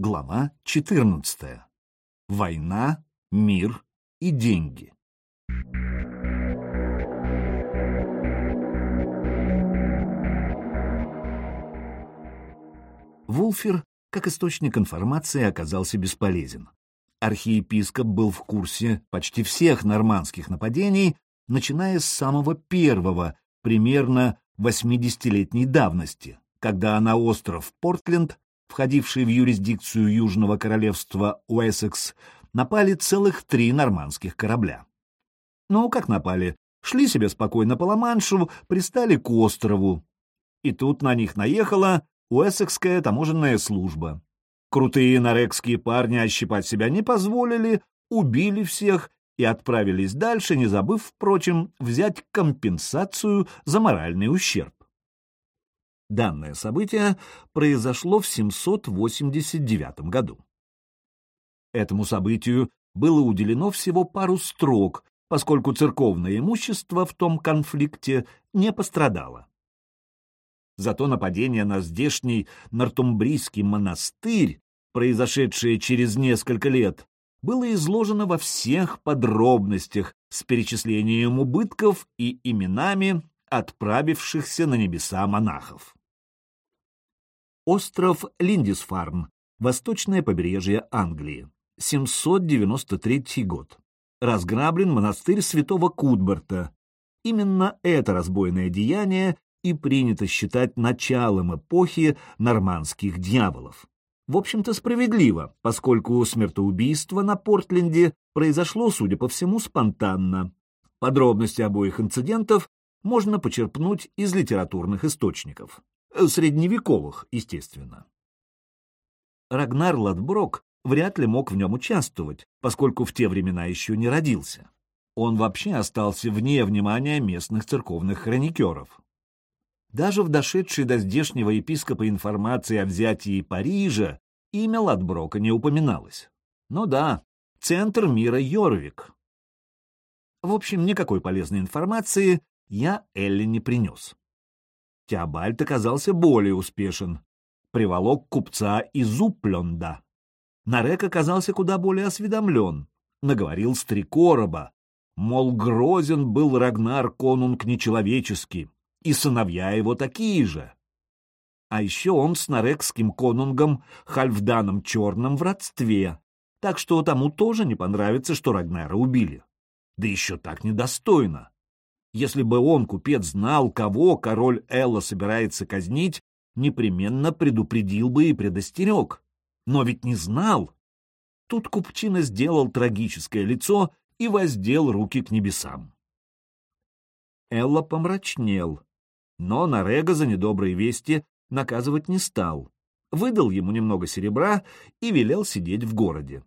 Глава 14. Война, мир и деньги. Вулфер, как источник информации, оказался бесполезен. Архиепископ был в курсе почти всех нормандских нападений, начиная с самого первого, примерно 80-летней давности, когда на остров Портленд, входивший в юрисдикцию Южного королевства Уэссекс, напали целых три нормандских корабля. Ну, как напали? Шли себе спокойно по Ла-Маншу, пристали к острову. И тут на них наехала Уэссекская таможенная служба. Крутые норекские парни ощипать себя не позволили, убили всех и отправились дальше, не забыв, впрочем, взять компенсацию за моральный ущерб. Данное событие произошло в 789 году. Этому событию было уделено всего пару строк, поскольку церковное имущество в том конфликте не пострадало. Зато нападение на здешний Нортумбрийский монастырь, произошедшее через несколько лет, было изложено во всех подробностях с перечислением убытков и именами отправившихся на небеса монахов. Остров Линдисфарн, восточное побережье Англии, 793 год. Разграблен монастырь святого Кудберта. Именно это разбойное деяние и принято считать началом эпохи нормандских дьяволов. В общем-то, справедливо, поскольку смертоубийство на Портленде произошло, судя по всему, спонтанно. Подробности обоих инцидентов можно почерпнуть из литературных источников. Средневековых, естественно. Рагнар Ладброк вряд ли мог в нем участвовать, поскольку в те времена еще не родился. Он вообще остался вне внимания местных церковных хроникеров. Даже в дошедшей до здешнего епископа информации о взятии Парижа имя Ладброка не упоминалось. Ну да, центр мира Йорвик. В общем, никакой полезной информации я Элли не принес. Теобальд оказался более успешен. Приволок купца из Упленда. Нарек оказался куда более осведомлен. Наговорил с три короба. Мол, грозен был Рагнар Конунг нечеловеческий и сыновья его такие же. А еще он с нарекским конунгом Хальфданом Черным в родстве, так что тому тоже не понравится, что Рагнара убили. Да еще так недостойно. Если бы он, купец, знал, кого король Элла собирается казнить, непременно предупредил бы и предостерег. Но ведь не знал. Тут купчина сделал трагическое лицо и воздел руки к небесам. Элла помрачнел, но Нарега за недобрые вести наказывать не стал, выдал ему немного серебра и велел сидеть в городе.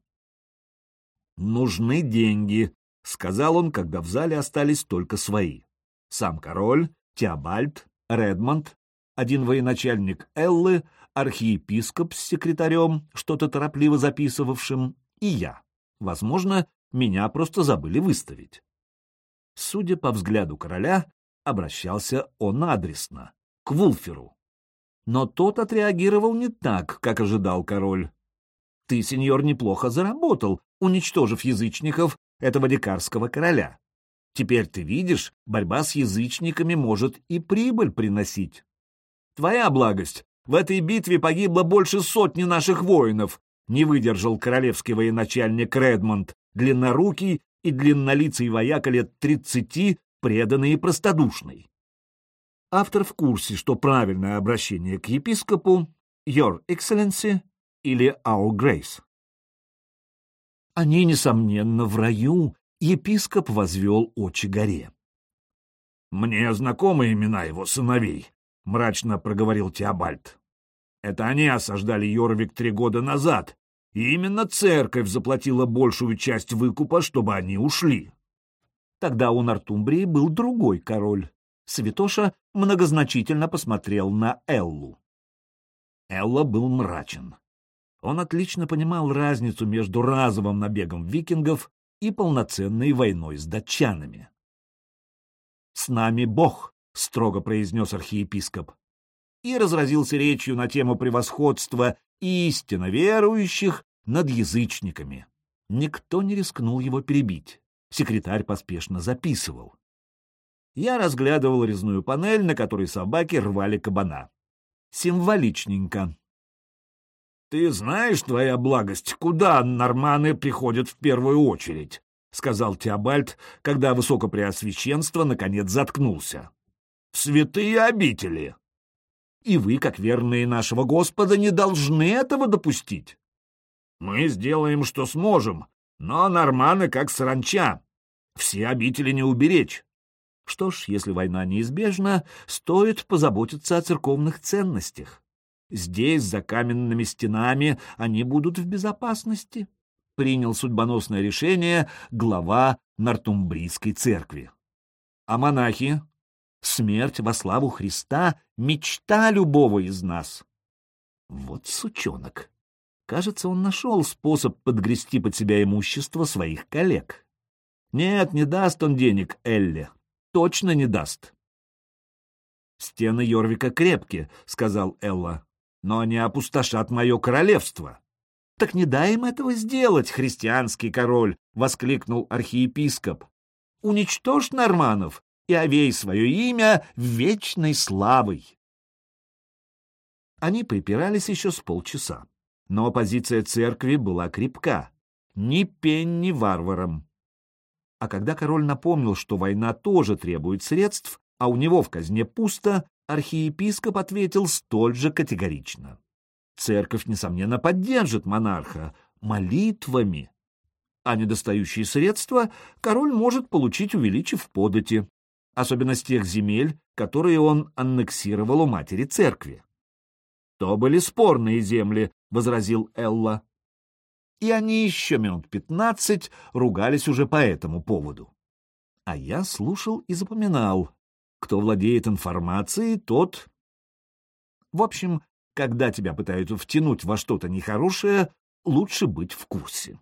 «Нужны деньги», — сказал он, когда в зале остались только свои. Сам король, Теобальд, Редмонд, один военачальник Эллы, архиепископ с секретарем, что-то торопливо записывавшим, и я. Возможно, меня просто забыли выставить. Судя по взгляду короля, обращался он адресно, к Вулферу. Но тот отреагировал не так, как ожидал король. Ты, сеньор, неплохо заработал, уничтожив язычников этого лекарского короля. Теперь ты видишь, борьба с язычниками может и прибыль приносить. Твоя благость, в этой битве погибло больше сотни наших воинов, не выдержал королевский военачальник Редмонд, длиннорукий и длиннолицый вояка лет тридцати, преданный и простодушный. Автор в курсе, что правильное обращение к епископу «Your Excellency» или «Our Grace». Они, несомненно, в раю, епископ возвел очи горе. «Мне знакомы имена его сыновей», — мрачно проговорил Теобальд. «Это они осаждали Йорвик три года назад, и именно церковь заплатила большую часть выкупа, чтобы они ушли». Тогда у Нортумбрии был другой король. Святоша многозначительно посмотрел на Эллу. Элла был мрачен. Он отлично понимал разницу между разовым набегом викингов и полноценной войной с датчанами. «С нами Бог», — строго произнес архиепископ. и разразился речью на тему превосходства истинно верующих над язычниками. Никто не рискнул его перебить. Секретарь поспешно записывал. Я разглядывал резную панель, на которой собаки рвали кабана. Символичненько. «Ты знаешь, твоя благость, куда норманы приходят в первую очередь?» — сказал Теобальд, когда Высокопреосвященство наконец заткнулся. — В святые обители. И вы, как верные нашего Господа, не должны этого допустить. Мы сделаем, что сможем, но норманы как саранча. Все обители не уберечь. Что ж, если война неизбежна, стоит позаботиться о церковных ценностях. Здесь, за каменными стенами, они будут в безопасности принял судьбоносное решение глава Нортумбрийской церкви. А монахи? Смерть во славу Христа — мечта любого из нас. Вот сучонок. Кажется, он нашел способ подгрести под себя имущество своих коллег. Нет, не даст он денег Элле. Точно не даст. «Стены Йорвика крепкие», — сказал Элла, — «но они опустошат мое королевство». «Так не дай им этого сделать, христианский король!» — воскликнул архиепископ. «Уничтожь норманов и овей свое имя вечной славой!» Они припирались еще с полчаса, но позиция церкви была крепка. Ни пень, ни варварам. А когда король напомнил, что война тоже требует средств, а у него в казне пусто, архиепископ ответил столь же категорично. Церковь, несомненно, поддержит монарха молитвами, а недостающие средства король может получить, увеличив подати, особенно с тех земель, которые он аннексировал у матери церкви. «То были спорные земли», — возразил Элла. И они еще минут пятнадцать ругались уже по этому поводу. А я слушал и запоминал. Кто владеет информацией, тот... В общем, когда тебя пытаются втянуть во что-то нехорошее, лучше быть в курсе.